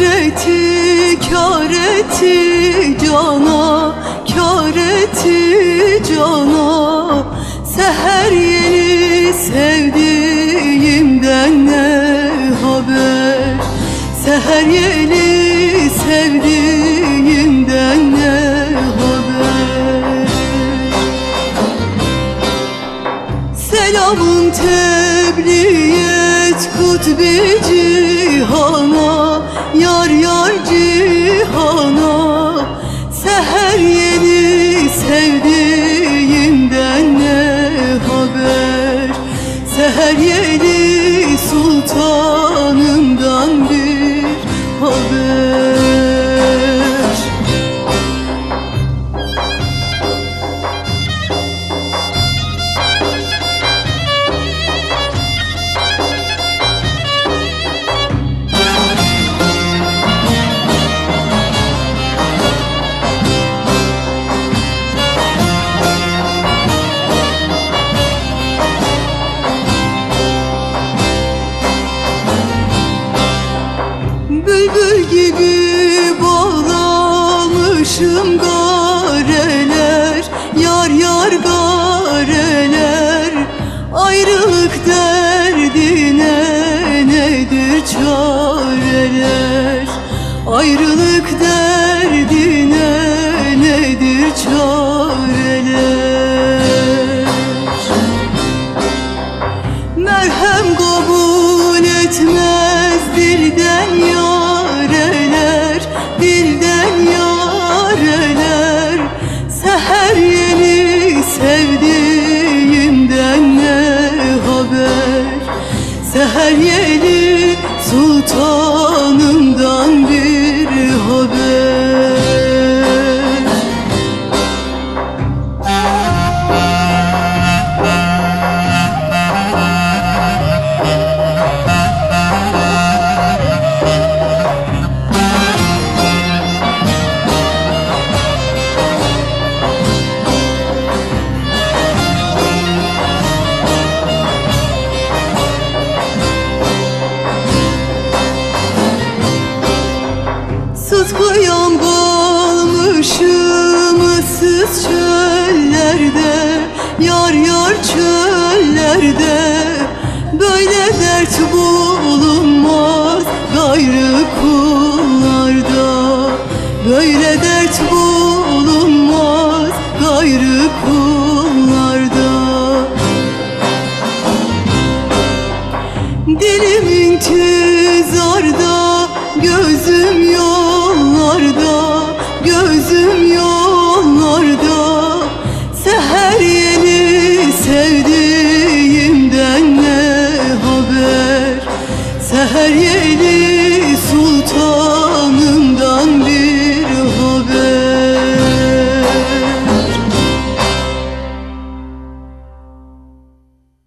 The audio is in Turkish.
etti, kar etti cana Kar etti cana. Seher yeni sevdiğimden ne haber. Seher yeni sevdiğimden ne haber. Selamın tebliğ et kutbi cihana Yar yar cihana. Seher yeni sevdiğimden ne haber? Seher yeni sultanımdan Ayrılık derdine nedir çareler? Merhem kabul etmez dilden yareler Dilden yareler. Seher yeni sevdiğimden ne haber? Seher yeni sultanımdan Sıtkıyam kalmışım ıssız çöllerde Yar yar çöllerde. Böyle dert bulunmaz gayrı kullarda. Böyle dert bulunmaz gayrı kullarda. Dilim intizarda, gözüm gözüm yollarda Seher yeni sevdiğimden ne haber? Seher yeni